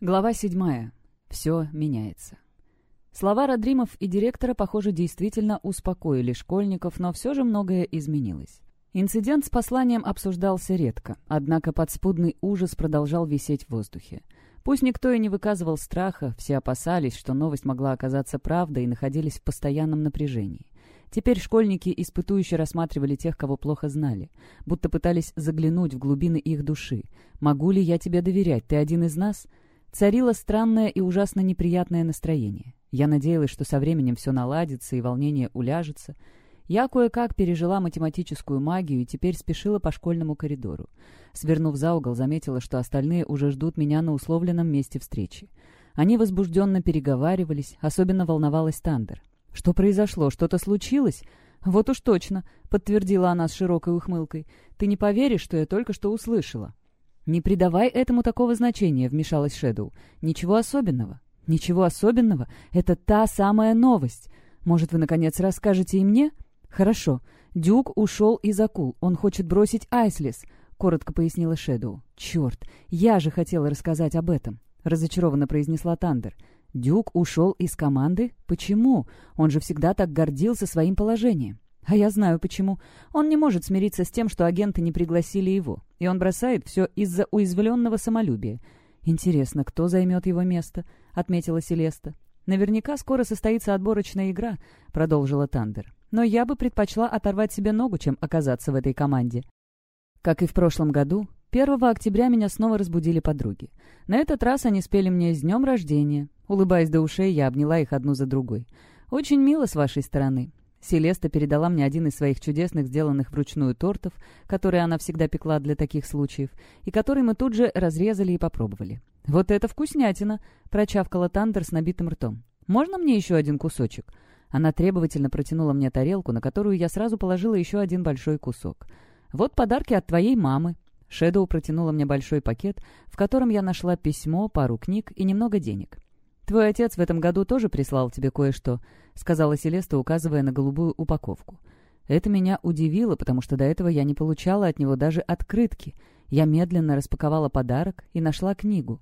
Глава седьмая. Все меняется. Слова Родримов и директора, похоже, действительно успокоили школьников, но все же многое изменилось. Инцидент с посланием обсуждался редко, однако подспудный ужас продолжал висеть в воздухе. Пусть никто и не выказывал страха, все опасались, что новость могла оказаться правдой и находились в постоянном напряжении. Теперь школьники испытующе рассматривали тех, кого плохо знали, будто пытались заглянуть в глубины их души. «Могу ли я тебе доверять? Ты один из нас?» Царило странное и ужасно неприятное настроение. Я надеялась, что со временем все наладится и волнение уляжется. Я кое-как пережила математическую магию и теперь спешила по школьному коридору. Свернув за угол, заметила, что остальные уже ждут меня на условленном месте встречи. Они возбужденно переговаривались, особенно волновалась Тандер. «Что произошло? Что-то случилось?» «Вот уж точно», — подтвердила она с широкой ухмылкой. «Ты не поверишь, что я только что услышала». «Не придавай этому такого значения», — вмешалась Шэдоу. «Ничего особенного». «Ничего особенного? Это та самая новость. Может, вы, наконец, расскажете и мне?» «Хорошо. Дюк ушел из акул. Он хочет бросить Айслис», — коротко пояснила Шэдоу. «Черт, я же хотела рассказать об этом», — разочарованно произнесла Тандер. Дюк ушел из команды? Почему? Он же всегда так гордился своим положением. А я знаю почему. Он не может смириться с тем, что агенты не пригласили его. И он бросает все из-за уязвленного самолюбия. «Интересно, кто займет его место?» — отметила Селеста. «Наверняка скоро состоится отборочная игра», — продолжила Тандер. «Но я бы предпочла оторвать себе ногу, чем оказаться в этой команде». Как и в прошлом году, 1 октября меня снова разбудили подруги. На этот раз они спели мне «С днем рождения». Улыбаясь до ушей, я обняла их одну за другой. «Очень мило с вашей стороны». Селеста передала мне один из своих чудесных, сделанных вручную тортов, которые она всегда пекла для таких случаев, и который мы тут же разрезали и попробовали. «Вот это вкуснятина!» — прочавкала Тандер с набитым ртом. «Можно мне еще один кусочек?» Она требовательно протянула мне тарелку, на которую я сразу положила еще один большой кусок. «Вот подарки от твоей мамы». Шэдоу протянула мне большой пакет, в котором я нашла письмо, пару книг и немного денег. «Твой отец в этом году тоже прислал тебе кое-что», — сказала Селеста, указывая на голубую упаковку. Это меня удивило, потому что до этого я не получала от него даже открытки. Я медленно распаковала подарок и нашла книгу.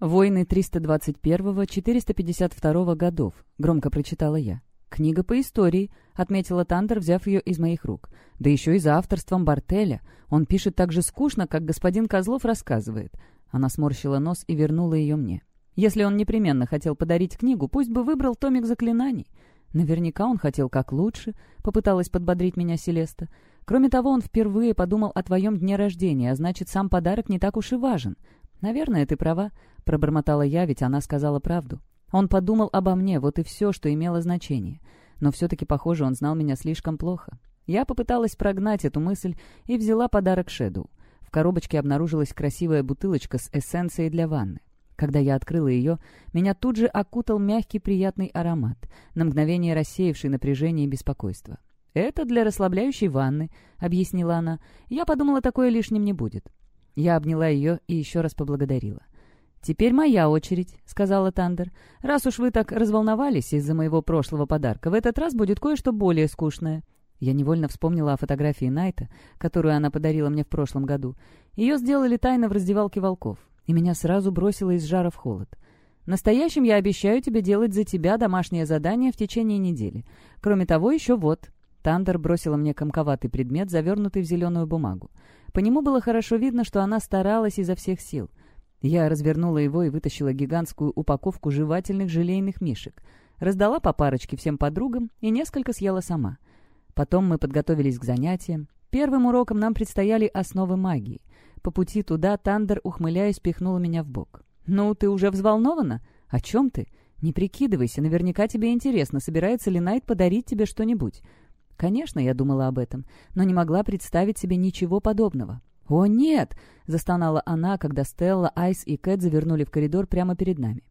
«Войны 321-452 годов», — громко прочитала я. «Книга по истории», — отметила Тандер, взяв ее из моих рук. «Да еще и за авторством Бартеля. Он пишет так же скучно, как господин Козлов рассказывает». Она сморщила нос и вернула ее мне. Если он непременно хотел подарить книгу, пусть бы выбрал томик заклинаний. Наверняка он хотел как лучше, попыталась подбодрить меня Селеста. Кроме того, он впервые подумал о твоем дне рождения, а значит, сам подарок не так уж и важен. Наверное, ты права, пробормотала я, ведь она сказала правду. Он подумал обо мне, вот и все, что имело значение. Но все-таки, похоже, он знал меня слишком плохо. Я попыталась прогнать эту мысль и взяла подарок Шеду. В коробочке обнаружилась красивая бутылочка с эссенцией для ванны. Когда я открыла ее, меня тут же окутал мягкий приятный аромат, на мгновение рассеявший напряжение и беспокойство. «Это для расслабляющей ванны», — объяснила она. «Я подумала, такое лишним не будет». Я обняла ее и еще раз поблагодарила. «Теперь моя очередь», — сказала Тандер. «Раз уж вы так разволновались из-за моего прошлого подарка, в этот раз будет кое-что более скучное». Я невольно вспомнила о фотографии Найта, которую она подарила мне в прошлом году. Ее сделали тайно в раздевалке волков и меня сразу бросило из жара в холод. Настоящим я обещаю тебе делать за тебя домашнее задание в течение недели. Кроме того, еще вот». Тандер бросила мне комковатый предмет, завернутый в зеленую бумагу. По нему было хорошо видно, что она старалась изо всех сил. Я развернула его и вытащила гигантскую упаковку жевательных желейных мишек. Раздала по парочке всем подругам и несколько съела сама. Потом мы подготовились к занятиям. Первым уроком нам предстояли основы магии — по пути туда Тандер, ухмыляясь, пихнула меня в бок. «Ну, ты уже взволнована? О чем ты? Не прикидывайся, наверняка тебе интересно, собирается ли Найт подарить тебе что-нибудь». Конечно, я думала об этом, но не могла представить себе ничего подобного. «О, нет!» — застонала она, когда Стелла, Айс и Кэт завернули в коридор прямо перед нами.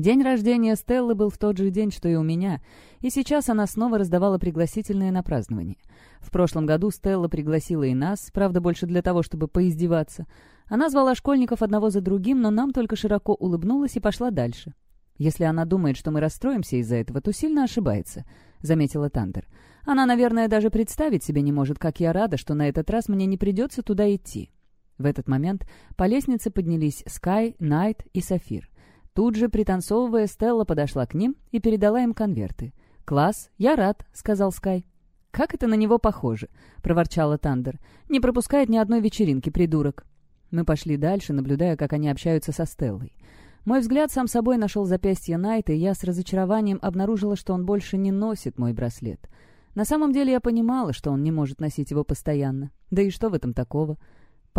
День рождения Стеллы был в тот же день, что и у меня, и сейчас она снова раздавала пригласительные на празднование. В прошлом году Стелла пригласила и нас, правда, больше для того, чтобы поиздеваться. Она звала школьников одного за другим, но нам только широко улыбнулась и пошла дальше. «Если она думает, что мы расстроимся из-за этого, то сильно ошибается», — заметила Тандер. «Она, наверное, даже представить себе не может, как я рада, что на этот раз мне не придется туда идти». В этот момент по лестнице поднялись Скай, Найт и Сафир. Тут же, пританцовывая, Стелла подошла к ним и передала им конверты. «Класс, я рад», — сказал Скай. «Как это на него похоже?» — проворчала Тандер. «Не пропускает ни одной вечеринки, придурок». Мы пошли дальше, наблюдая, как они общаются со Стеллой. Мой взгляд сам собой нашел запястье Найта, и я с разочарованием обнаружила, что он больше не носит мой браслет. На самом деле я понимала, что он не может носить его постоянно. Да и что в этом такого?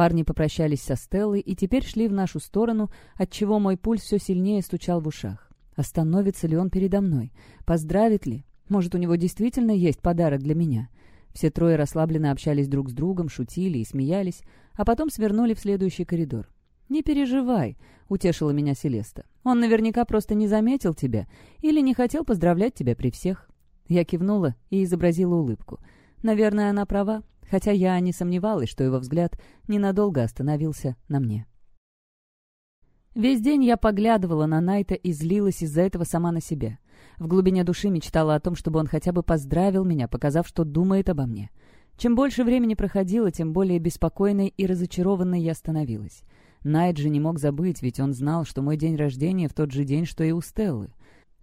Парни попрощались со Стеллой и теперь шли в нашу сторону, отчего мой пульс все сильнее стучал в ушах. Остановится ли он передо мной? Поздравит ли? Может, у него действительно есть подарок для меня? Все трое расслабленно общались друг с другом, шутили и смеялись, а потом свернули в следующий коридор. «Не переживай», — утешила меня Селеста. «Он наверняка просто не заметил тебя или не хотел поздравлять тебя при всех». Я кивнула и изобразила улыбку. Наверное, она права, хотя я не сомневалась, что его взгляд ненадолго остановился на мне. Весь день я поглядывала на Найта и злилась из-за этого сама на себя. В глубине души мечтала о том, чтобы он хотя бы поздравил меня, показав, что думает обо мне. Чем больше времени проходило, тем более беспокойной и разочарованной я становилась. Найт же не мог забыть, ведь он знал, что мой день рождения в тот же день, что и у Стеллы.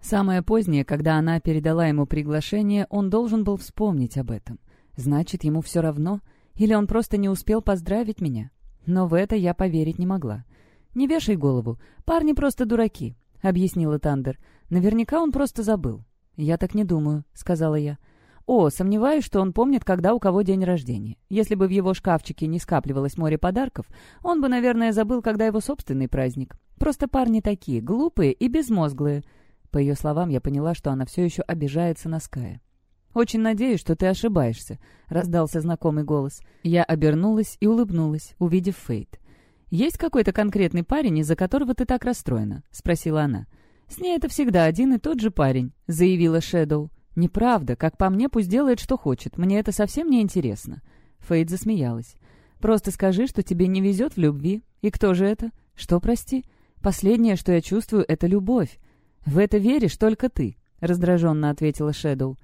Самое позднее, когда она передала ему приглашение, он должен был вспомнить об этом. Значит, ему все равно? Или он просто не успел поздравить меня? Но в это я поверить не могла. «Не вешай голову. Парни просто дураки», — объяснила Тандер. «Наверняка он просто забыл». «Я так не думаю», — сказала я. «О, сомневаюсь, что он помнит, когда у кого день рождения. Если бы в его шкафчике не скапливалось море подарков, он бы, наверное, забыл, когда его собственный праздник. Просто парни такие, глупые и безмозглые». По ее словам, я поняла, что она все еще обижается на Ская. «Очень надеюсь, что ты ошибаешься», — раздался знакомый голос. Я обернулась и улыбнулась, увидев Фейт. «Есть какой-то конкретный парень, из-за которого ты так расстроена?» — спросила она. «С ней это всегда один и тот же парень», — заявила Шэдоу. «Неправда. Как по мне, пусть делает, что хочет. Мне это совсем не интересно». Фейт засмеялась. «Просто скажи, что тебе не везет в любви. И кто же это? Что, прости? Последнее, что я чувствую, — это любовь. В это веришь только ты», — раздраженно ответила Шэдоу.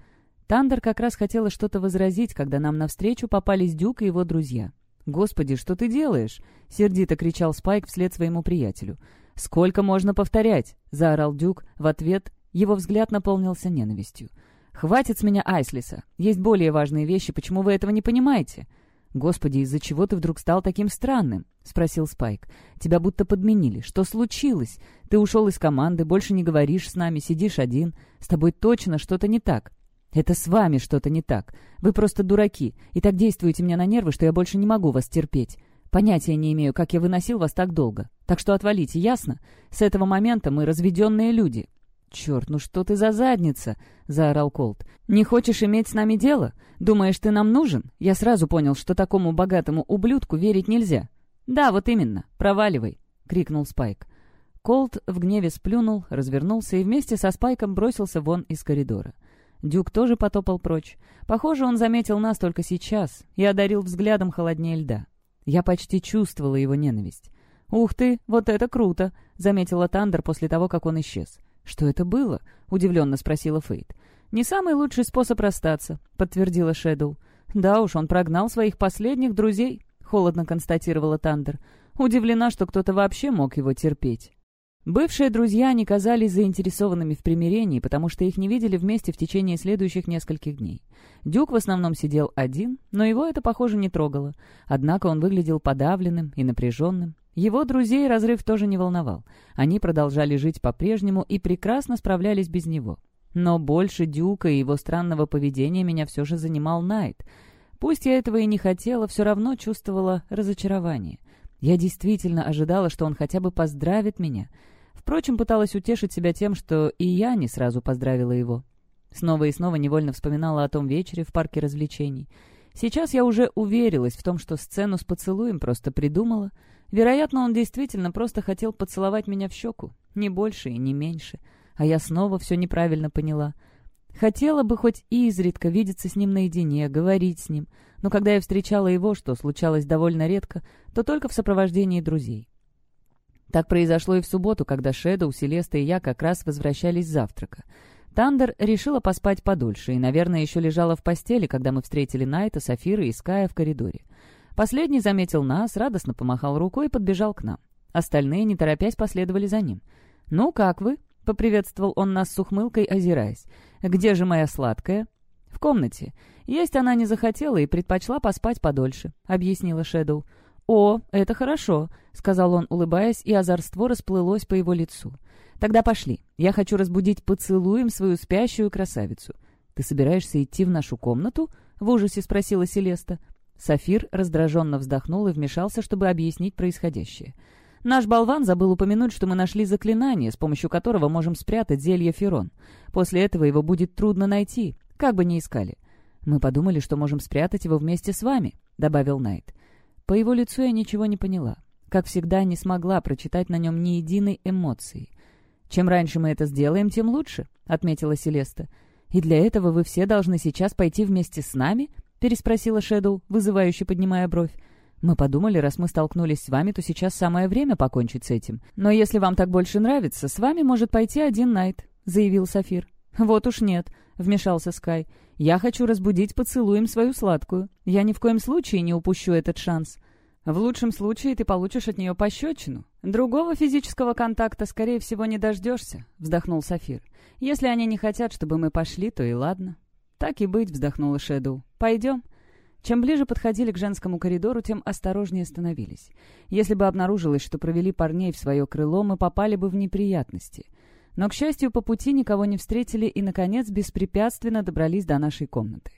Тандер как раз хотела что-то возразить, когда нам навстречу попались Дюк и его друзья. «Господи, что ты делаешь?» — сердито кричал Спайк вслед своему приятелю. «Сколько можно повторять?» — заорал Дюк. В ответ его взгляд наполнился ненавистью. «Хватит с меня Айслиса. Есть более важные вещи, почему вы этого не понимаете?» «Господи, из-за чего ты вдруг стал таким странным?» — спросил Спайк. «Тебя будто подменили. Что случилось? Ты ушел из команды, больше не говоришь с нами, сидишь один. С тобой точно что-то не так. «Это с вами что-то не так. Вы просто дураки, и так действуете мне на нервы, что я больше не могу вас терпеть. Понятия не имею, как я выносил вас так долго. Так что отвалите, ясно? С этого момента мы разведенные люди». «Черт, ну что ты за задница?» — заорал Колт. «Не хочешь иметь с нами дело? Думаешь, ты нам нужен? Я сразу понял, что такому богатому ублюдку верить нельзя». «Да, вот именно. Проваливай!» — крикнул Спайк. Колт в гневе сплюнул, развернулся и вместе со Спайком бросился вон из коридора. Дюк тоже потопал прочь. Похоже, он заметил нас только сейчас и одарил взглядом холоднее льда. Я почти чувствовала его ненависть. «Ух ты, вот это круто!» — заметила Тандер после того, как он исчез. «Что это было?» — удивленно спросила Фейт. «Не самый лучший способ расстаться», — подтвердила Шэдоу. «Да уж, он прогнал своих последних друзей», — холодно констатировала Тандер. «Удивлена, что кто-то вообще мог его терпеть». Бывшие друзья не казались заинтересованными в примирении, потому что их не видели вместе в течение следующих нескольких дней. Дюк в основном сидел один, но его это, похоже, не трогало. Однако он выглядел подавленным и напряженным. Его друзей разрыв тоже не волновал. Они продолжали жить по-прежнему и прекрасно справлялись без него. Но больше Дюка и его странного поведения меня все же занимал Найт. Пусть я этого и не хотела, все равно чувствовала разочарование. Я действительно ожидала, что он хотя бы поздравит меня — Впрочем, пыталась утешить себя тем, что и я не сразу поздравила его. Снова и снова невольно вспоминала о том вечере в парке развлечений. Сейчас я уже уверилась в том, что сцену с поцелуем просто придумала. Вероятно, он действительно просто хотел поцеловать меня в щеку. Не больше и не меньше. А я снова все неправильно поняла. Хотела бы хоть изредка видеться с ним наедине, говорить с ним. Но когда я встречала его, что случалось довольно редко, то только в сопровождении друзей. Так произошло и в субботу, когда Шэдоу, Селеста и я как раз возвращались с завтрака. Тандер решила поспать подольше и, наверное, еще лежала в постели, когда мы встретили Найта, Сафира и Ская в коридоре. Последний заметил нас, радостно помахал рукой и подбежал к нам. Остальные, не торопясь, последовали за ним. «Ну, как вы?» — поприветствовал он нас с ухмылкой, озираясь. «Где же моя сладкая?» «В комнате. Есть она не захотела и предпочла поспать подольше», — объяснила Шэдоу. «О, это хорошо», — сказал он, улыбаясь, и озорство расплылось по его лицу. «Тогда пошли. Я хочу разбудить поцелуем свою спящую красавицу». «Ты собираешься идти в нашу комнату?» — в ужасе спросила Селеста. Сафир раздраженно вздохнул и вмешался, чтобы объяснить происходящее. «Наш болван забыл упомянуть, что мы нашли заклинание, с помощью которого можем спрятать зелье Ферон. После этого его будет трудно найти, как бы ни искали. Мы подумали, что можем спрятать его вместе с вами», — добавил Найт. По его лицу я ничего не поняла. Как всегда, не смогла прочитать на нем ни единой эмоции. «Чем раньше мы это сделаем, тем лучше», — отметила Селеста. «И для этого вы все должны сейчас пойти вместе с нами?» — переспросила Шэдоу, вызывающе поднимая бровь. «Мы подумали, раз мы столкнулись с вами, то сейчас самое время покончить с этим. Но если вам так больше нравится, с вами может пойти один Найт», — заявил Сафир. «Вот уж нет», — вмешался Скай. «Я хочу разбудить поцелуем свою сладкую. Я ни в коем случае не упущу этот шанс». «В лучшем случае ты получишь от нее пощечину. Другого физического контакта, скорее всего, не дождешься», — вздохнул Сафир. «Если они не хотят, чтобы мы пошли, то и ладно». «Так и быть», — вздохнула Шэдоу. «Пойдем». Чем ближе подходили к женскому коридору, тем осторожнее становились. Если бы обнаружилось, что провели парней в свое крыло, мы попали бы в неприятности. Но, к счастью, по пути никого не встретили и, наконец, беспрепятственно добрались до нашей комнаты.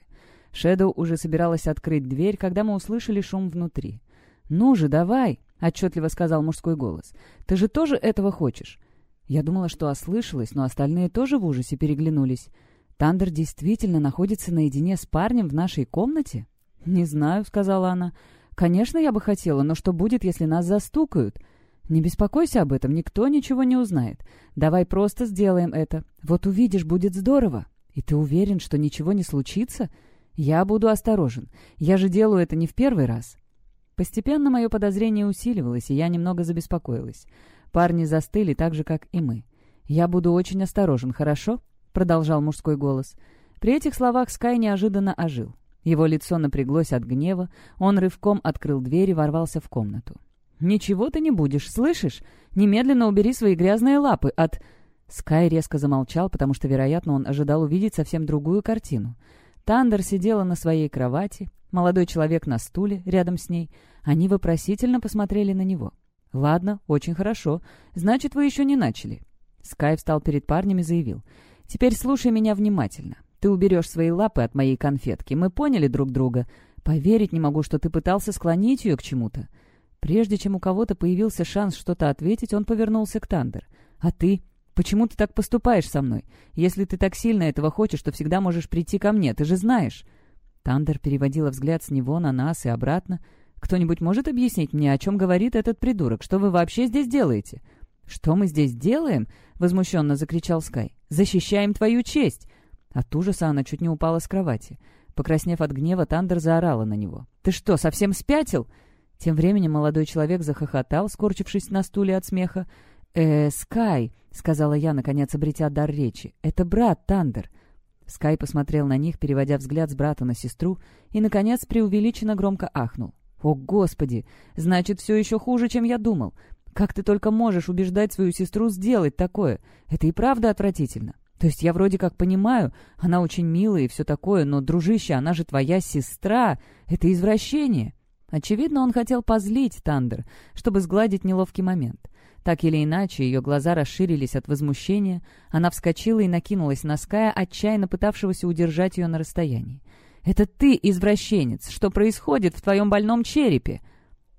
Шэдоу уже собиралась открыть дверь, когда мы услышали шум внутри. «Ну же, давай!» — отчетливо сказал мужской голос. «Ты же тоже этого хочешь?» Я думала, что ослышалась, но остальные тоже в ужасе переглянулись. «Тандер действительно находится наедине с парнем в нашей комнате?» «Не знаю», — сказала она. «Конечно, я бы хотела, но что будет, если нас застукают?» «Не беспокойся об этом, никто ничего не узнает. Давай просто сделаем это. Вот увидишь, будет здорово. И ты уверен, что ничего не случится? Я буду осторожен. Я же делаю это не в первый раз». Постепенно мое подозрение усиливалось, и я немного забеспокоилась. Парни застыли так же, как и мы. «Я буду очень осторожен, хорошо?» — продолжал мужской голос. При этих словах Скай неожиданно ожил. Его лицо напряглось от гнева, он рывком открыл дверь и ворвался в комнату. «Ничего ты не будешь, слышишь? Немедленно убери свои грязные лапы от...» Скай резко замолчал, потому что, вероятно, он ожидал увидеть совсем другую картину. Тандер сидела на своей кровати, молодой человек на стуле рядом с ней. Они вопросительно посмотрели на него. «Ладно, очень хорошо. Значит, вы еще не начали». Скай встал перед парнем и заявил. «Теперь слушай меня внимательно. Ты уберешь свои лапы от моей конфетки. Мы поняли друг друга. Поверить не могу, что ты пытался склонить ее к чему-то. Прежде чем у кого-то появился шанс что-то ответить, он повернулся к Тандер. «А ты? Почему ты так поступаешь со мной? Если ты так сильно этого хочешь, то всегда можешь прийти ко мне, ты же знаешь». Тандер переводила взгляд с него на нас и обратно. «Кто-нибудь может объяснить мне, о чем говорит этот придурок? Что вы вообще здесь делаете?» «Что мы здесь делаем?» — возмущенно закричал Скай. «Защищаем твою честь!» От ужаса она чуть не упала с кровати. Покраснев от гнева, Тандер заорала на него. «Ты что, совсем спятил?» Тем временем молодой человек захохотал, скорчившись на стуле от смеха. «Э, Скай», — сказала я, наконец обретя дар речи, — «это брат Тандер». Скай посмотрел на них, переводя взгляд с брата на сестру, и, наконец, преувеличенно громко ахнул. «О, Господи! Значит, все еще хуже, чем я думал. Как ты только можешь убеждать свою сестру сделать такое? Это и правда отвратительно. То есть я вроде как понимаю, она очень милая и все такое, но, дружище, она же твоя сестра. Это извращение». Очевидно, он хотел позлить Тандер, чтобы сгладить неловкий момент. Так или иначе, ее глаза расширились от возмущения, она вскочила и накинулась на Ская, отчаянно пытавшегося удержать ее на расстоянии. «Это ты, извращенец! Что происходит в твоем больном черепе?»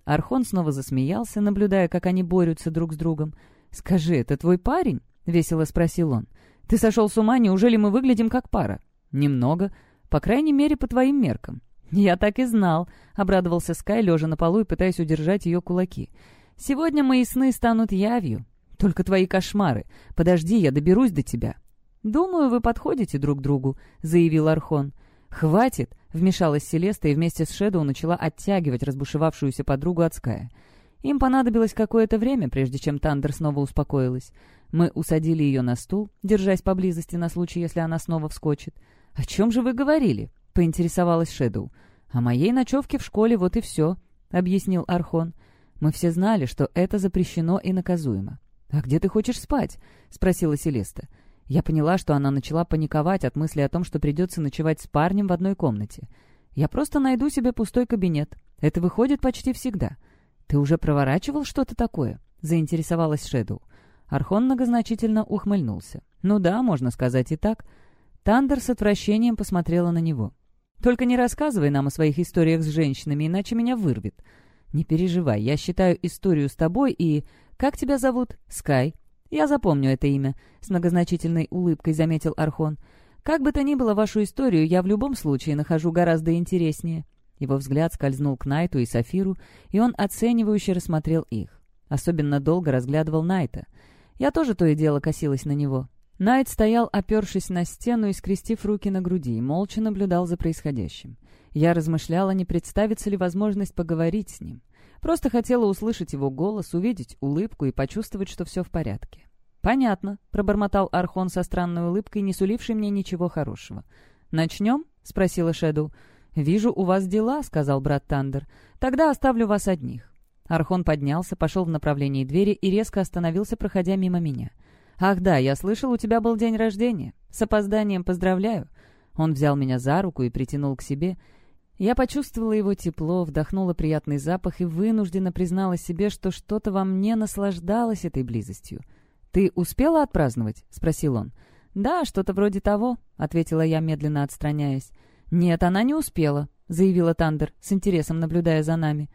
Архон снова засмеялся, наблюдая, как они борются друг с другом. «Скажи, это твой парень?» — весело спросил он. «Ты сошел с ума? Неужели мы выглядим как пара?» «Немного. По крайней мере, по твоим меркам. «Я так и знал», — обрадовался Скай, лежа на полу и пытаясь удержать ее кулаки. «Сегодня мои сны станут явью. Только твои кошмары. Подожди, я доберусь до тебя». «Думаю, вы подходите друг другу», — заявил Архон. «Хватит!» — вмешалась Селеста и вместе с Шэдоу начала оттягивать разбушевавшуюся подругу от Ская. Им понадобилось какое-то время, прежде чем Тандер снова успокоилась. Мы усадили ее на стул, держась поблизости на случай, если она снова вскочит. «О чем же вы говорили?» Поинтересовалась Шэдоу. «О моей ночевке в школе, вот и все», — объяснил Архон. «Мы все знали, что это запрещено и наказуемо». «А где ты хочешь спать?» — спросила Селеста. Я поняла, что она начала паниковать от мысли о том, что придется ночевать с парнем в одной комнате. «Я просто найду себе пустой кабинет. Это выходит почти всегда». «Ты уже проворачивал что-то такое?» — заинтересовалась Шэдоу. Архон многозначительно ухмыльнулся. «Ну да, можно сказать и так». Тандер с отвращением посмотрела на него. «Только не рассказывай нам о своих историях с женщинами, иначе меня вырвет». «Не переживай, я считаю историю с тобой и... Как тебя зовут?» «Скай». «Я запомню это имя», — с многозначительной улыбкой заметил Архон. «Как бы то ни было, вашу историю я в любом случае нахожу гораздо интереснее». Его взгляд скользнул к Найту и Сафиру, и он оценивающе рассмотрел их. Особенно долго разглядывал Найта. Я тоже то и дело косилась на него. Найт стоял, опершись на стену и скрестив руки на груди, и молча наблюдал за происходящим. Я размышляла, не представится ли возможность поговорить с ним. Просто хотела услышать его голос, увидеть улыбку и почувствовать, что все в порядке. «Понятно», — пробормотал Архон со странной улыбкой, не сулившей мне ничего хорошего. «Начнем?» — спросила Шэдоу. «Вижу, у вас дела», — сказал брат Тандер. «Тогда оставлю вас одних». Архон поднялся, пошел в направлении двери и резко остановился, проходя мимо меня. «Ах да, я слышал, у тебя был день рождения. С опозданием поздравляю». Он взял меня за руку и притянул к себе. Я почувствовала его тепло, вдохнула приятный запах и вынужденно признала себе, что что-то во мне наслаждалось этой близостью. «Ты успела отпраздновать?» — спросил он. «Да, что-то вроде того», — ответила я, медленно отстраняясь. «Нет, она не успела», — заявила Тандер, с интересом наблюдая за нами.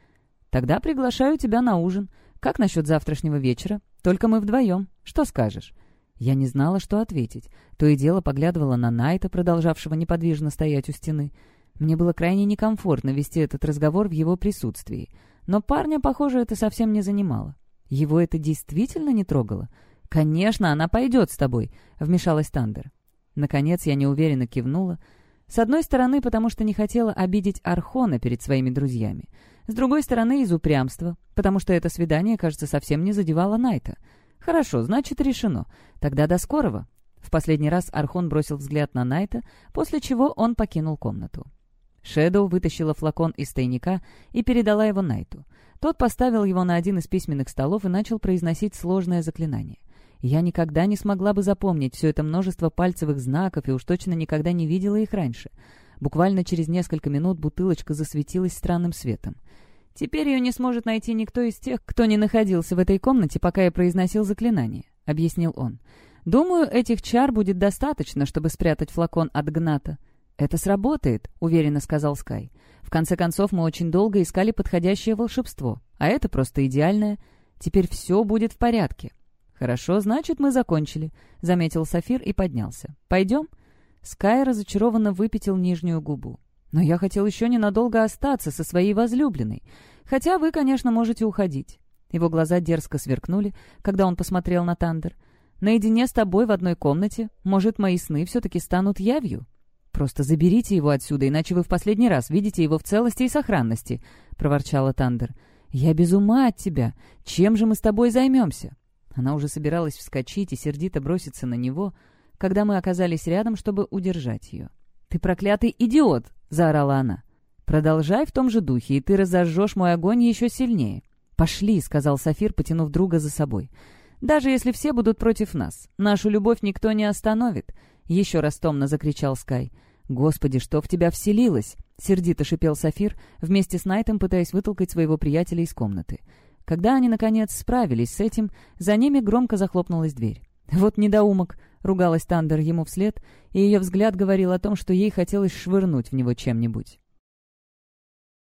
«Тогда приглашаю тебя на ужин. Как насчет завтрашнего вечера? Только мы вдвоем. Что скажешь?» Я не знала, что ответить. То и дело поглядывала на Найта, продолжавшего неподвижно стоять у стены. Мне было крайне некомфортно вести этот разговор в его присутствии. Но парня, похоже, это совсем не занимало. Его это действительно не трогало. «Конечно, она пойдет с тобой», — вмешалась Тандер. Наконец я неуверенно кивнула. С одной стороны, потому что не хотела обидеть Архона перед своими друзьями. С другой стороны, из упрямства, потому что это свидание, кажется, совсем не задевало Найта. «Хорошо, значит, решено. Тогда до скорого». В последний раз Архон бросил взгляд на Найта, после чего он покинул комнату. Шэдоу вытащила флакон из тайника и передала его Найту. Тот поставил его на один из письменных столов и начал произносить сложное заклинание. Я никогда не смогла бы запомнить все это множество пальцевых знаков и уж точно никогда не видела их раньше. Буквально через несколько минут бутылочка засветилась странным светом. «Теперь ее не сможет найти никто из тех, кто не находился в этой комнате, пока я произносил заклинание», — объяснил он. «Думаю, этих чар будет достаточно, чтобы спрятать флакон от Гната». «Это сработает», — уверенно сказал Скай. «В конце концов, мы очень долго искали подходящее волшебство, а это просто идеальное. Теперь все будет в порядке». «Хорошо, значит, мы закончили», — заметил Сафир и поднялся. «Пойдем?» Скай разочарованно выпятил нижнюю губу. «Но я хотел еще ненадолго остаться со своей возлюбленной. Хотя вы, конечно, можете уходить». Его глаза дерзко сверкнули, когда он посмотрел на Тандер. «Наедине с тобой в одной комнате, может, мои сны все-таки станут явью?» «Просто заберите его отсюда, иначе вы в последний раз видите его в целости и сохранности», — проворчала Тандер. «Я без ума от тебя. Чем же мы с тобой займемся?» Она уже собиралась вскочить и сердито броситься на него, когда мы оказались рядом, чтобы удержать ее. «Ты проклятый идиот!» — заорала она. «Продолжай в том же духе, и ты разожжешь мой огонь еще сильнее». «Пошли», — сказал Сафир, потянув друга за собой. «Даже если все будут против нас, нашу любовь никто не остановит», — еще раз томно закричал Скай. «Господи, что в тебя вселилось?» — сердито шипел Сафир, вместе с Найтом пытаясь вытолкать своего приятеля из комнаты. Когда они, наконец, справились с этим, за ними громко захлопнулась дверь. «Вот недоумок!» — ругалась Тандер ему вслед, и ее взгляд говорил о том, что ей хотелось швырнуть в него чем-нибудь.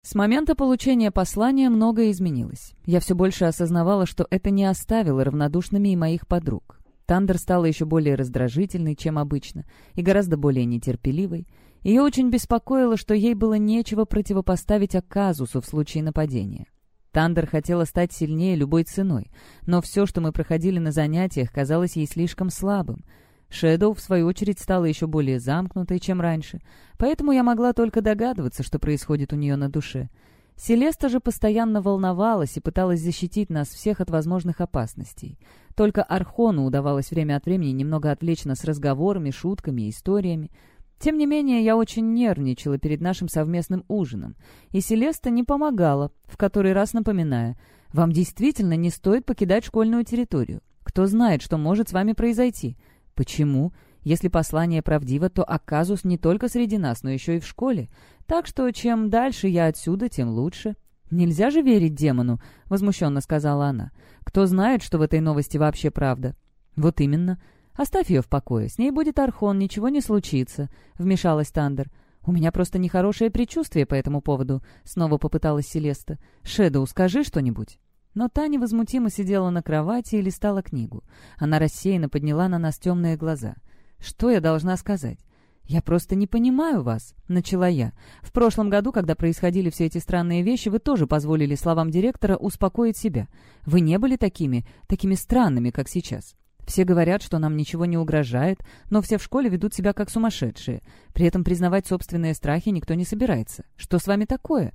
С момента получения послания многое изменилось. Я все больше осознавала, что это не оставило равнодушными и моих подруг. Тандер стала еще более раздражительной, чем обычно, и гораздо более нетерпеливой. Ее очень беспокоило, что ей было нечего противопоставить Аказусу в случае нападения. Тандер хотела стать сильнее любой ценой, но все, что мы проходили на занятиях, казалось ей слишком слабым. Шэдоу, в свою очередь, стала еще более замкнутой, чем раньше, поэтому я могла только догадываться, что происходит у нее на душе. Селеста же постоянно волновалась и пыталась защитить нас всех от возможных опасностей. Только Архону удавалось время от времени немного отвлечь нас разговорами, шутками и историями. Тем не менее, я очень нервничала перед нашим совместным ужином, и Селеста не помогала, в который раз напоминая, «Вам действительно не стоит покидать школьную территорию. Кто знает, что может с вами произойти? Почему? Если послание правдиво, то оказус не только среди нас, но еще и в школе. Так что чем дальше я отсюда, тем лучше». «Нельзя же верить демону», — возмущенно сказала она. «Кто знает, что в этой новости вообще правда?» «Вот именно. Оставь ее в покое. С ней будет Архон, ничего не случится», — вмешалась Тандер. «У меня просто нехорошее предчувствие по этому поводу», — снова попыталась Селеста. «Шэдоу, скажи что-нибудь». Но та невозмутимо сидела на кровати и листала книгу. Она рассеянно подняла на нас темные глаза. «Что я должна сказать? «Я просто не понимаю вас», — начала я. «В прошлом году, когда происходили все эти странные вещи, вы тоже позволили словам директора успокоить себя. Вы не были такими, такими странными, как сейчас. Все говорят, что нам ничего не угрожает, но все в школе ведут себя как сумасшедшие. При этом признавать собственные страхи никто не собирается. Что с вами такое?»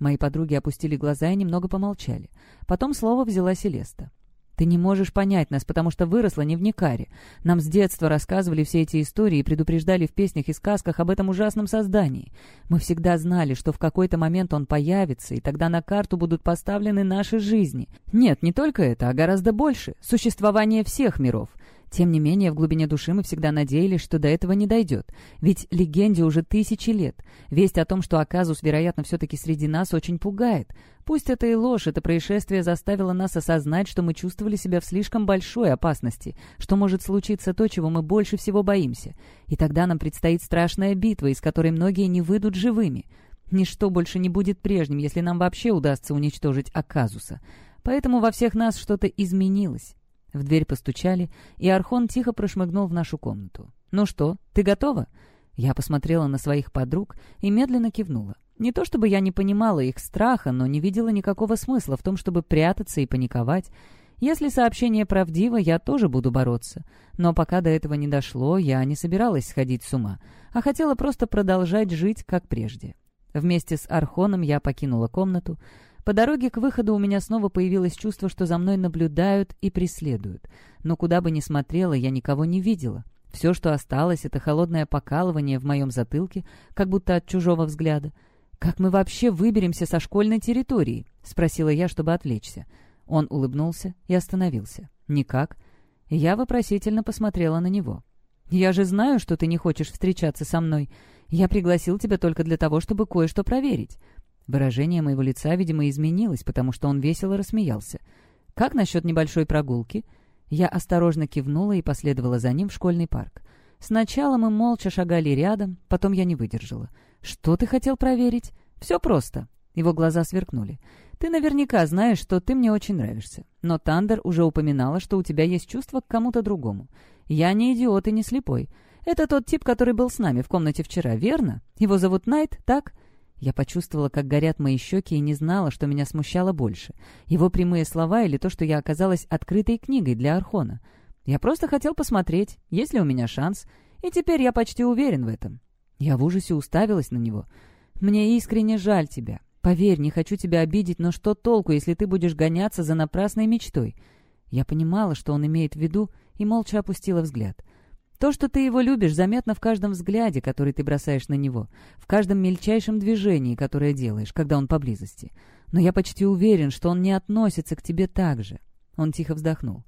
Мои подруги опустили глаза и немного помолчали. Потом слово взяла Селеста. Ты не можешь понять нас, потому что выросла не в Никаре. Нам с детства рассказывали все эти истории и предупреждали в песнях и сказках об этом ужасном создании. Мы всегда знали, что в какой-то момент он появится, и тогда на карту будут поставлены наши жизни. Нет, не только это, а гораздо больше. Существование всех миров. Тем не менее, в глубине души мы всегда надеялись, что до этого не дойдет. Ведь легенде уже тысячи лет. Весть о том, что Аказус, вероятно, все-таки среди нас, очень пугает. Пусть это и ложь, это происшествие заставило нас осознать, что мы чувствовали себя в слишком большой опасности, что может случиться то, чего мы больше всего боимся. И тогда нам предстоит страшная битва, из которой многие не выйдут живыми. Ничто больше не будет прежним, если нам вообще удастся уничтожить Аказуса. Поэтому во всех нас что-то изменилось. В дверь постучали, и Архон тихо прошмыгнул в нашу комнату. «Ну что, ты готова?» Я посмотрела на своих подруг и медленно кивнула. Не то чтобы я не понимала их страха, но не видела никакого смысла в том, чтобы прятаться и паниковать. Если сообщение правдиво, я тоже буду бороться. Но пока до этого не дошло, я не собиралась сходить с ума, а хотела просто продолжать жить, как прежде. Вместе с Архоном я покинула комнату, по дороге к выходу у меня снова появилось чувство, что за мной наблюдают и преследуют. Но куда бы ни смотрела, я никого не видела. Все, что осталось, это холодное покалывание в моем затылке, как будто от чужого взгляда. «Как мы вообще выберемся со школьной территории?» — спросила я, чтобы отвлечься. Он улыбнулся и остановился. «Никак». Я вопросительно посмотрела на него. «Я же знаю, что ты не хочешь встречаться со мной. Я пригласил тебя только для того, чтобы кое-что проверить. Выражение моего лица, видимо, изменилось, потому что он весело рассмеялся. «Как насчет небольшой прогулки?» Я осторожно кивнула и последовала за ним в школьный парк. Сначала мы молча шагали рядом, потом я не выдержала. «Что ты хотел проверить?» «Все просто». Его глаза сверкнули. «Ты наверняка знаешь, что ты мне очень нравишься. Но Тандер уже упоминала, что у тебя есть чувство к кому-то другому. Я не идиот и не слепой. Это тот тип, который был с нами в комнате вчера, верно? Его зовут Найт, так?» Я почувствовала, как горят мои щеки, и не знала, что меня смущало больше. Его прямые слова или то, что я оказалась открытой книгой для Архона. Я просто хотел посмотреть, есть ли у меня шанс, и теперь я почти уверен в этом. Я в ужасе уставилась на него. «Мне искренне жаль тебя. Поверь, не хочу тебя обидеть, но что толку, если ты будешь гоняться за напрасной мечтой?» Я понимала, что он имеет в виду, и молча опустила взгляд. То, что ты его любишь, заметно в каждом взгляде, который ты бросаешь на него, в каждом мельчайшем движении, которое делаешь, когда он поблизости. Но я почти уверен, что он не относится к тебе так же». Он тихо вздохнул.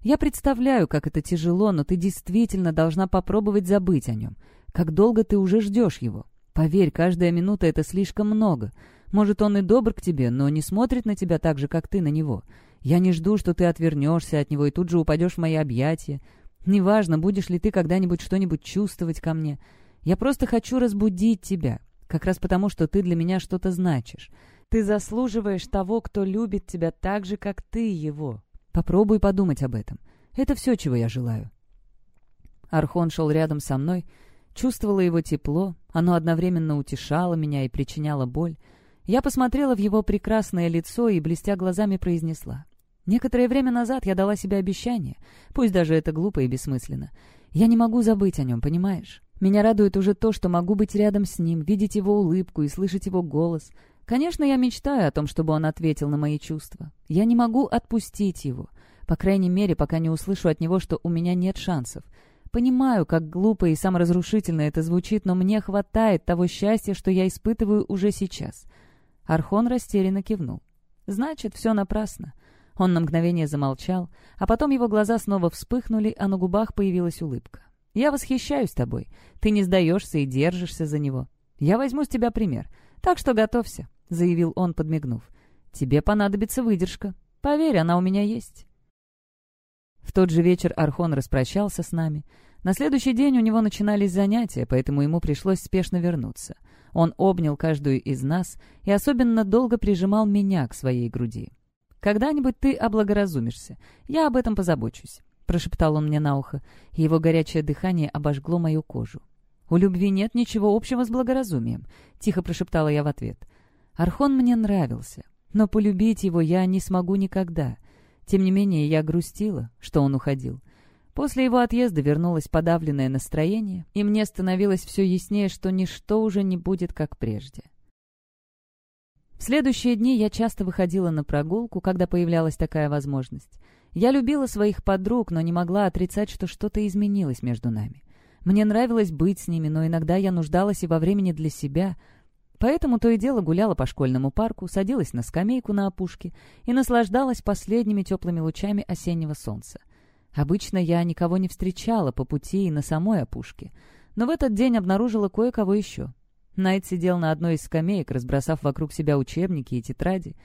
«Я представляю, как это тяжело, но ты действительно должна попробовать забыть о нем. Как долго ты уже ждешь его? Поверь, каждая минута — это слишком много. Может, он и добр к тебе, но не смотрит на тебя так же, как ты на него. Я не жду, что ты отвернешься от него и тут же упадешь в мои объятия. Неважно, будешь ли ты когда-нибудь что-нибудь чувствовать ко мне. Я просто хочу разбудить тебя, как раз потому, что ты для меня что-то значишь. Ты заслуживаешь того, кто любит тебя так же, как ты его. Попробуй подумать об этом. Это все, чего я желаю». Архон шел рядом со мной, чувствовала его тепло, оно одновременно утешало меня и причиняло боль. Я посмотрела в его прекрасное лицо и, блестя глазами, произнесла. Некоторое время назад я дала себе обещание, пусть даже это глупо и бессмысленно. Я не могу забыть о нем, понимаешь? Меня радует уже то, что могу быть рядом с ним, видеть его улыбку и слышать его голос. Конечно, я мечтаю о том, чтобы он ответил на мои чувства. Я не могу отпустить его. По крайней мере, пока не услышу от него, что у меня нет шансов. Понимаю, как глупо и саморазрушительно это звучит, но мне хватает того счастья, что я испытываю уже сейчас». Архон растерянно кивнул. «Значит, все напрасно». Он на мгновение замолчал, а потом его глаза снова вспыхнули, а на губах появилась улыбка. «Я восхищаюсь тобой. Ты не сдаешься и держишься за него. Я возьму с тебя пример. Так что готовься», — заявил он, подмигнув. «Тебе понадобится выдержка. Поверь, она у меня есть». В тот же вечер Архон распрощался с нами. На следующий день у него начинались занятия, поэтому ему пришлось спешно вернуться. Он обнял каждую из нас и особенно долго прижимал меня к своей груди. «Когда-нибудь ты облагоразумишься. Я об этом позабочусь», — прошептал он мне на ухо, и его горячее дыхание обожгло мою кожу. «У любви нет ничего общего с благоразумием», — тихо прошептала я в ответ. «Архон мне нравился, но полюбить его я не смогу никогда. Тем не менее, я грустила, что он уходил. После его отъезда вернулось подавленное настроение, и мне становилось все яснее, что ничто уже не будет как прежде. Следующие дни я часто выходила на прогулку, когда появлялась такая возможность. Я любила своих подруг, но не могла отрицать, что что-то изменилось между нами. Мне нравилось быть с ними, но иногда я нуждалась и во времени для себя, Поэтому то и дело гуляла по школьному парку, садилась на скамейку на опушке и наслаждалась последними теплыми лучами осеннего солнца. Обычно я никого не встречала по пути и на самой опушке, но в этот день обнаружила кое-кого еще. Найт сидел на одной из скамеек, разбросав вокруг себя учебники и тетради.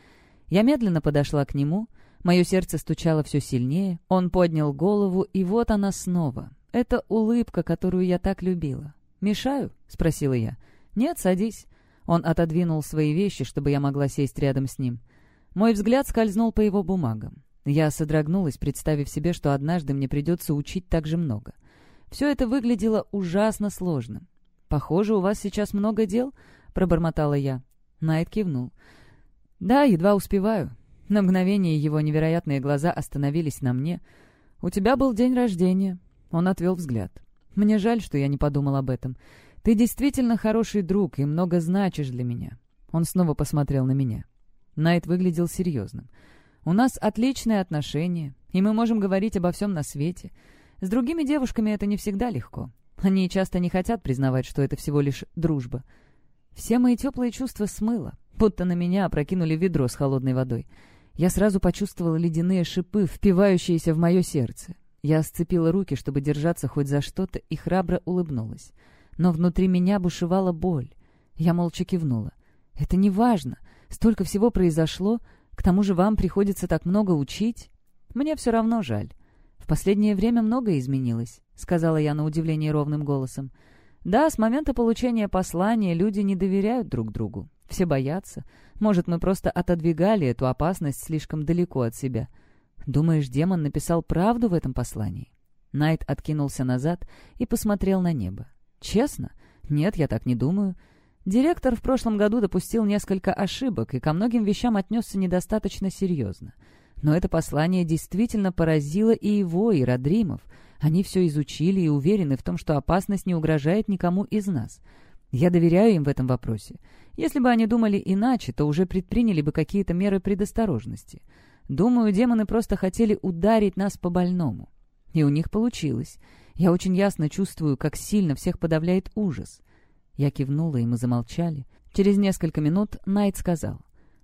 Я медленно подошла к нему, мое сердце стучало все сильнее, он поднял голову, и вот она снова. Это улыбка, которую я так любила. «Мешаю?» — спросила я. «Нет, садись». Он отодвинул свои вещи, чтобы я могла сесть рядом с ним. Мой взгляд скользнул по его бумагам. Я содрогнулась, представив себе, что однажды мне придется учить так же много. Все это выглядело ужасно сложным. «Похоже, у вас сейчас много дел?» — пробормотала я. Найт кивнул. «Да, едва успеваю». На мгновение его невероятные глаза остановились на мне. «У тебя был день рождения». Он отвел взгляд. «Мне жаль, что я не подумал об этом. Ты действительно хороший друг и много значишь для меня». Он снова посмотрел на меня. Найт выглядел серьезным. «У нас отличные отношения, и мы можем говорить обо всем на свете. С другими девушками это не всегда легко. Они часто не хотят признавать, что это всего лишь дружба. Все мои теплые чувства смыло, будто на меня опрокинули ведро с холодной водой. Я сразу почувствовала ледяные шипы, впивающиеся в мое сердце. Я сцепила руки, чтобы держаться хоть за что-то, и храбро улыбнулась но внутри меня бушевала боль. Я молча кивнула. «Это не важно. Столько всего произошло. К тому же вам приходится так много учить. Мне все равно жаль. Последнее время многое изменилось», — сказала я на удивление ровным голосом. «Да, с момента получения послания люди не доверяют друг другу. Все боятся. Может, мы просто отодвигали эту опасность слишком далеко от себя. Думаешь, демон написал правду в этом послании?» Найт откинулся назад и посмотрел на небо. Честно? Нет, я так не думаю. Директор в прошлом году допустил несколько ошибок и ко многим вещам отнесся недостаточно серьезно. Но это послание действительно поразило и его, и Родримов. Они все изучили и уверены в том, что опасность не угрожает никому из нас. Я доверяю им в этом вопросе. Если бы они думали иначе, то уже предприняли бы какие-то меры предосторожности. Думаю, демоны просто хотели ударить нас по больному. И у них получилось. Я очень ясно чувствую, как сильно всех подавляет ужас. Я кивнула, и мы замолчали. Через несколько минут Найт сказал.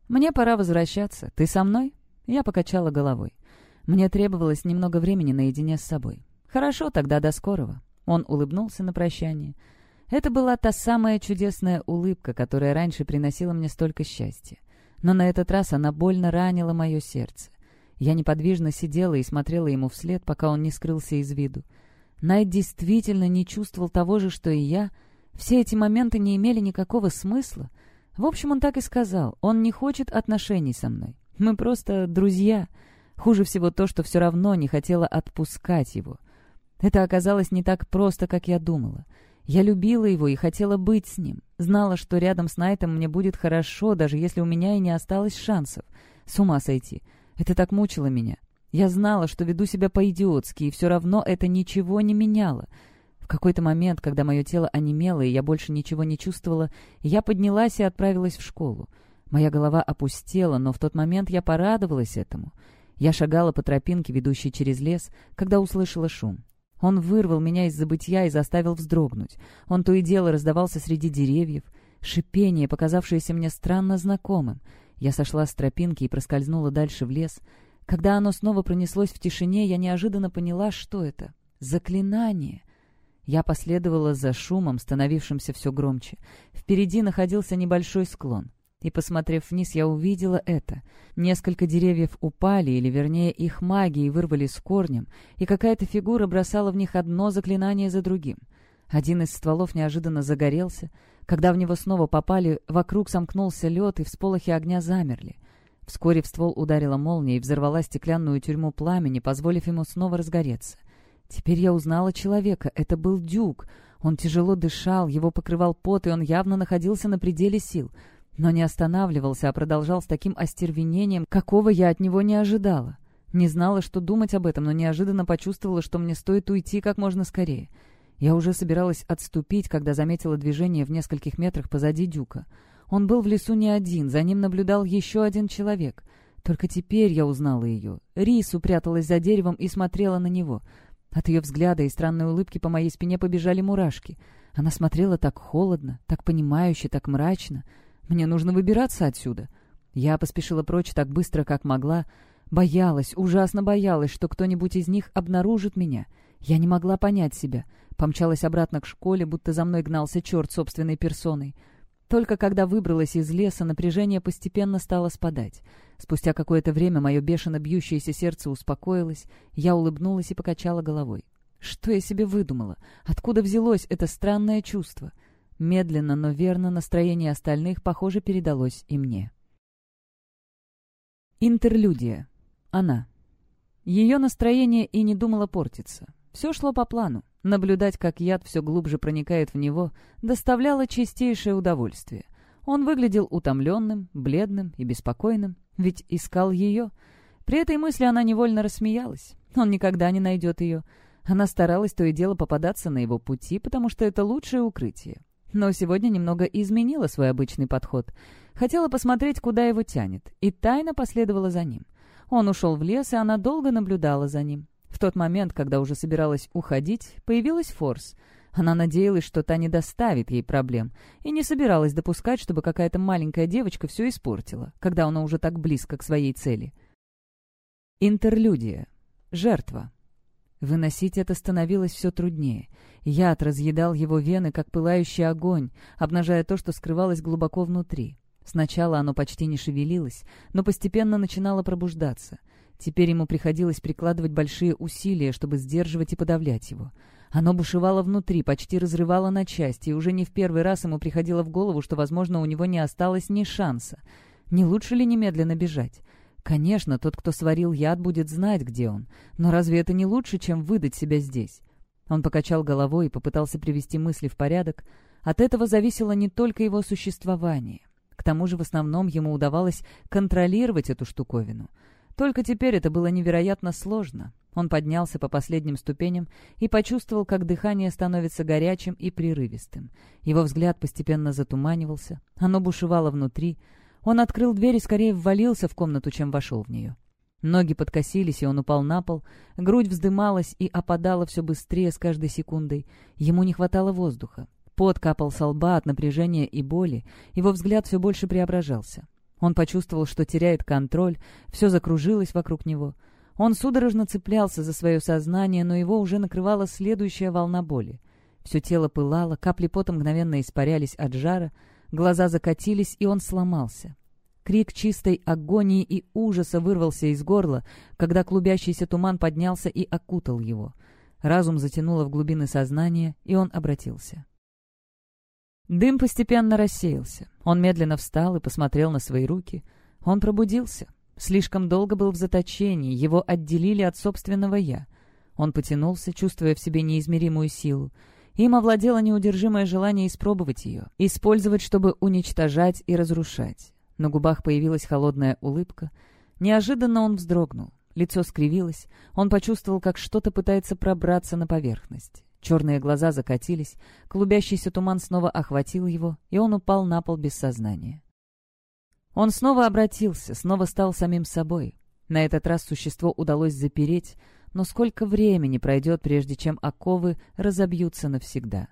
«Мне пора возвращаться. Ты со мной?» Я покачала головой. Мне требовалось немного времени наедине с собой. «Хорошо, тогда до скорого». Он улыбнулся на прощание. Это была та самая чудесная улыбка, которая раньше приносила мне столько счастья. Но на этот раз она больно ранила мое сердце. Я неподвижно сидела и смотрела ему вслед, пока он не скрылся из виду. Найт действительно не чувствовал того же, что и я. Все эти моменты не имели никакого смысла. В общем, он так и сказал. Он не хочет отношений со мной. Мы просто друзья. Хуже всего то, что все равно не хотела отпускать его. Это оказалось не так просто, как я думала. Я любила его и хотела быть с ним. Знала, что рядом с Найтом мне будет хорошо, даже если у меня и не осталось шансов. С ума сойти. Это так мучило меня. Я знала, что веду себя по-идиотски, и все равно это ничего не меняло. В какой-то момент, когда мое тело онемело, и я больше ничего не чувствовала, я поднялась и отправилась в школу. Моя голова опустела, но в тот момент я порадовалась этому. Я шагала по тропинке, ведущей через лес, когда услышала шум. Он вырвал меня из забытья и заставил вздрогнуть. Он то и дело раздавался среди деревьев. Шипение, показавшееся мне странно знакомым. Я сошла с тропинки и проскользнула дальше в лес. Когда оно снова пронеслось в тишине, я неожиданно поняла, что это. Заклинание. Я последовала за шумом, становившимся все громче. Впереди находился небольшой склон. И, посмотрев вниз, я увидела это. Несколько деревьев упали, или, вернее, их магии вырвали с корнем, и какая-то фигура бросала в них одно заклинание за другим. Один из стволов неожиданно загорелся. Когда в него снова попали, вокруг сомкнулся лед, и всполохи огня замерли. Вскоре в ствол ударила молния и взорвала стеклянную тюрьму пламени, позволив ему снова разгореться. Теперь я узнала человека. Это был Дюк. Он тяжело дышал, его покрывал пот, и он явно находился на пределе сил. Но не останавливался, а продолжал с таким остервенением, какого я от него не ожидала. Не знала, что думать об этом, но неожиданно почувствовала, что мне стоит уйти как можно скорее. Я уже собиралась отступить, когда заметила движение в нескольких метрах позади Дюка. Он был в лесу не один, за ним наблюдал еще один человек. Только теперь я узнала ее. Рис упряталась за деревом и смотрела на него — от ее взгляда и странной улыбки по моей спине побежали мурашки. Она смотрела так холодно, так понимающе, так мрачно. Мне нужно выбираться отсюда. Я поспешила прочь так быстро, как могла. Боялась, ужасно боялась, что кто-нибудь из них обнаружит меня. Я не могла понять себя. Помчалась обратно к школе, будто за мной гнался черт собственной персоной. Только когда выбралась из леса, напряжение постепенно стало спадать. Спустя какое-то время мое бешено бьющееся сердце успокоилось, я улыбнулась и покачала головой. Что я себе выдумала? Откуда взялось это странное чувство? Медленно, но верно настроение остальных, похоже, передалось и мне. Интерлюдия. Она. Ее настроение и не думало портиться. Все шло по плану. Наблюдать, как яд все глубже проникает в него, доставляло чистейшее удовольствие. Он выглядел утомленным, бледным и беспокойным, ведь искал ее. При этой мысли она невольно рассмеялась. Он никогда не найдет ее. Она старалась то и дело попадаться на его пути, потому что это лучшее укрытие. Но сегодня немного изменила свой обычный подход. Хотела посмотреть, куда его тянет, и тайно последовала за ним. Он ушел в лес, и она долго наблюдала за ним. В тот момент, когда уже собиралась уходить, появилась Форс — она надеялась, что та не доставит ей проблем, и не собиралась допускать, чтобы какая-то маленькая девочка все испортила, когда она уже так близко к своей цели. Интерлюдия. Жертва. Выносить это становилось все труднее. Яд разъедал его вены, как пылающий огонь, обнажая то, что скрывалось глубоко внутри. Сначала оно почти не шевелилось, но постепенно начинало пробуждаться. Теперь ему приходилось прикладывать большие усилия, чтобы сдерживать и подавлять его. Оно бушевало внутри, почти разрывало на части, и уже не в первый раз ему приходило в голову, что, возможно, у него не осталось ни шанса. Не лучше ли немедленно бежать? Конечно, тот, кто сварил яд, будет знать, где он. Но разве это не лучше, чем выдать себя здесь? Он покачал головой и попытался привести мысли в порядок. От этого зависело не только его существование. К тому же в основном ему удавалось контролировать эту штуковину. Только теперь это было невероятно сложно. Он поднялся по последним ступеням и почувствовал, как дыхание становится горячим и прерывистым. Его взгляд постепенно затуманивался, оно бушевало внутри. Он открыл дверь и скорее ввалился в комнату, чем вошел в нее. Ноги подкосились, и он упал на пол. Грудь вздымалась и опадала все быстрее с каждой секундой. Ему не хватало воздуха. Пот капал со лба от напряжения и боли. Его взгляд все больше преображался. Он почувствовал, что теряет контроль, все закружилось вокруг него. Он судорожно цеплялся за свое сознание, но его уже накрывала следующая волна боли. Все тело пылало, капли пота мгновенно испарялись от жара, глаза закатились, и он сломался. Крик чистой агонии и ужаса вырвался из горла, когда клубящийся туман поднялся и окутал его. Разум затянуло в глубины сознания, и он обратился. Дым постепенно рассеялся. Он медленно встал и посмотрел на свои руки. Он пробудился. Слишком долго был в заточении, его отделили от собственного «я». Он потянулся, чувствуя в себе неизмеримую силу. Им овладело неудержимое желание испробовать ее, использовать, чтобы уничтожать и разрушать. На губах появилась холодная улыбка. Неожиданно он вздрогнул. Лицо скривилось. Он почувствовал, как что-то пытается пробраться на поверхность. Черные глаза закатились, клубящийся туман снова охватил его, и он упал на пол без сознания. Он снова обратился, снова стал самим собой. На этот раз существо удалось запереть, Но сколько времени пройдет, прежде чем оковы разобьются навсегда?